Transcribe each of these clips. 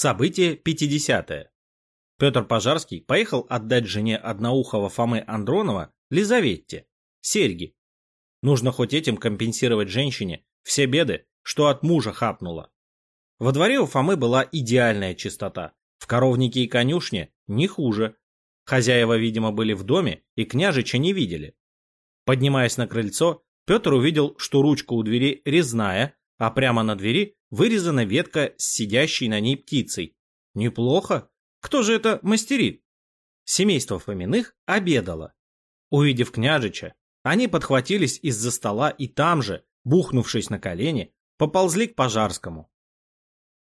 Событие 50 -е. Петр Пожарский поехал отдать жене одноухого Фомы Андронова Лизаветте серьги. Нужно хоть этим компенсировать женщине все беды, что от мужа хапнула. Во дворе у Фомы была идеальная чистота. В коровнике и конюшне не хуже. Хозяева, видимо, были в доме и княжича не видели. Поднимаясь на крыльцо, Петр увидел, что ручка у двери резная, а прямо на двери вырезана ветка с сидящей на ней птицей. Неплохо. Кто же это мастерит? Семейство Фоминых обедало. Увидев княжича, они подхватились из-за стола и там же, бухнувшись на колени, поползли к Пожарскому.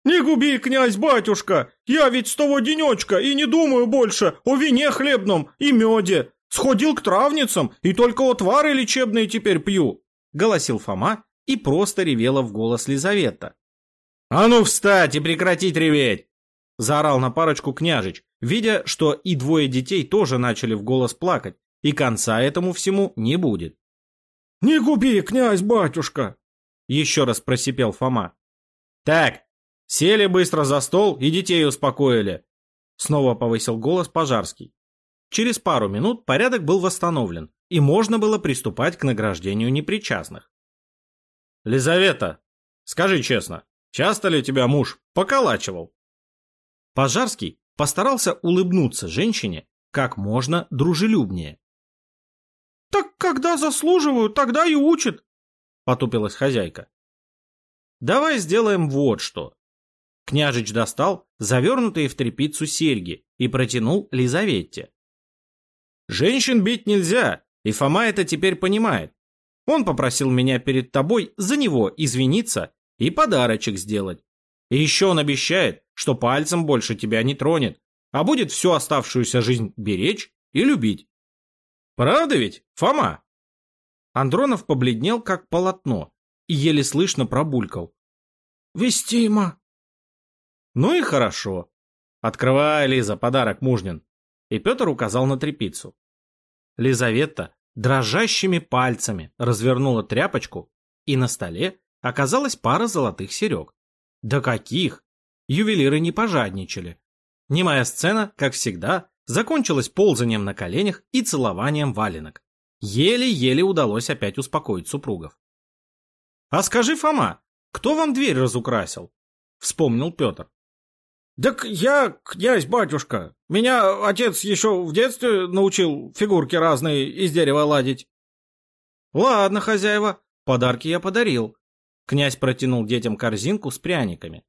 «Не губи, князь-батюшка! Я ведь с того денечка и не думаю больше о вине хлебном и меде. Сходил к травницам и только отвары лечебные теперь пью!» — голосил Фома и просто ревела в голос Лизавета. «А ну встать и прекратить реветь!» — заорал на парочку княжич, видя, что и двое детей тоже начали в голос плакать, и конца этому всему не будет. «Не губи, князь-батюшка!» — еще раз просипел Фома. «Так, сели быстро за стол и детей успокоили!» Снова повысил голос Пожарский. Через пару минут порядок был восстановлен, и можно было приступать к награждению непричастных. «Лизавета, скажи честно, часто ли тебя муж поколачивал?» Пожарский постарался улыбнуться женщине как можно дружелюбнее. «Так когда заслуживают, тогда и учат», — потупилась хозяйка. «Давай сделаем вот что». Княжич достал завернутые в тряпицу серьги и протянул Лизаветте. «Женщин бить нельзя, и Фома это теперь понимает. Он попросил меня перед тобой за него извиниться и подарочек сделать. И еще он обещает, что пальцем больше тебя не тронет, а будет всю оставшуюся жизнь беречь и любить. Правда ведь, Фома?» Андронов побледнел, как полотно, и еле слышно пробулькал. «Вестимо». «Ну и хорошо. Открывай, Лиза, подарок мужнин». И Петр указал на трепицу. Лизавета дрожащими пальцами развернула тряпочку, и на столе оказалась пара золотых серег. Да каких! Ювелиры не пожадничали. Немая сцена, как всегда, закончилась ползанием на коленях и целованием валенок. Еле-еле удалось опять успокоить супругов. «А скажи, Фома, кто вам дверь разукрасил?» — вспомнил Петр. «Так я, князь-батюшка. Меня отец еще в детстве научил фигурки разные из дерева ладить». «Ладно, хозяева, подарки я подарил». Князь протянул детям корзинку с пряниками.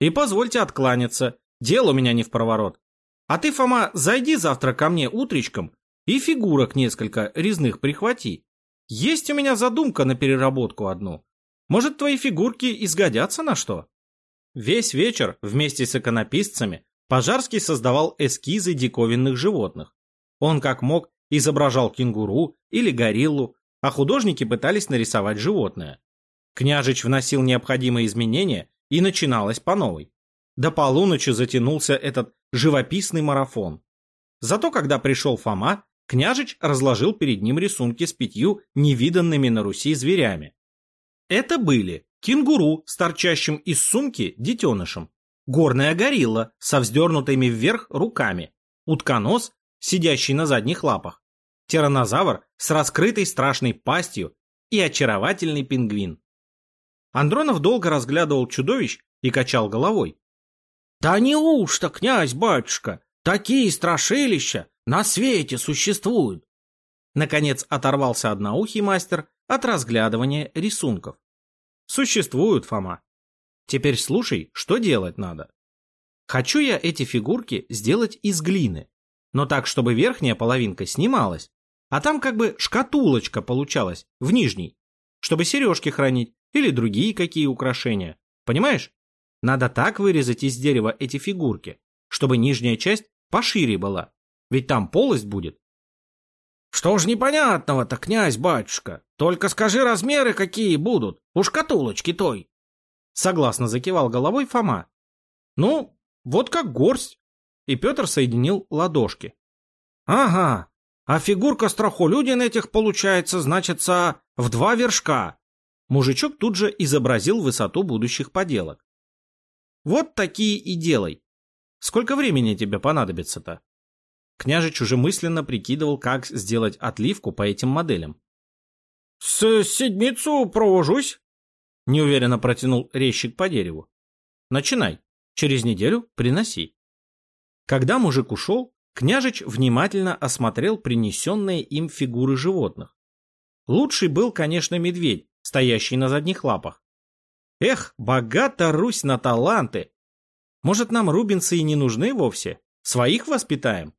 «И позвольте откланяться, дело у меня не в проворот. А ты, Фома, зайди завтра ко мне утречком и фигурок несколько резных прихвати. Есть у меня задумка на переработку одну. Может, твои фигурки изгодятся на что? Весь вечер вместе с иконописцами Пожарский создавал эскизы диковинных животных. Он как мог изображал кенгуру или гориллу, а художники пытались нарисовать животное. Княжич вносил необходимые изменения, и начиналось по новой. До полуночи затянулся этот живописный марафон. Зато когда пришел Фома, княжич разложил перед ним рисунки с пятью невиданными на Руси зверями. Это были кенгуру с торчащим из сумки детенышем, горная горилла со вздернутыми вверх руками, утконос, сидящий на задних лапах, тиранозавр с раскрытой страшной пастью и очаровательный пингвин. Андронов долго разглядывал чудовищ и качал головой. Да неужто, князь-батюшка, такие страшилища на свете существуют? Наконец оторвался одноухий мастер от разглядывания рисунков. Существуют, Фома. Теперь слушай, что делать надо. Хочу я эти фигурки сделать из глины, но так, чтобы верхняя половинка снималась, а там как бы шкатулочка получалась в нижней, чтобы сережки хранить или другие какие украшения. Понимаешь? Надо так вырезать из дерева эти фигурки, чтобы нижняя часть пошире была. Ведь там полость будет. Что ж непонятного-то, князь-батюшка? Только скажи размеры, какие будут. У шкатулочки той. Согласно закивал головой Фома. Ну, вот как горсть. И Петр соединил ладошки. Ага, а фигурка страхолюдин этих получается, значится, в два вершка. Мужичок тут же изобразил высоту будущих поделок. Вот такие и делай. Сколько времени тебе понадобится-то? Княжич уже мысленно прикидывал, как сделать отливку по этим моделям. «С седмицу провожусь», — неуверенно протянул резчик по дереву. «Начинай. Через неделю приноси». Когда мужик ушел, княжич внимательно осмотрел принесенные им фигуры животных. Лучший был, конечно, медведь, стоящий на задних лапах. Эх, богата Русь на таланты! Может, нам рубинцы и не нужны вовсе? Своих воспитаем?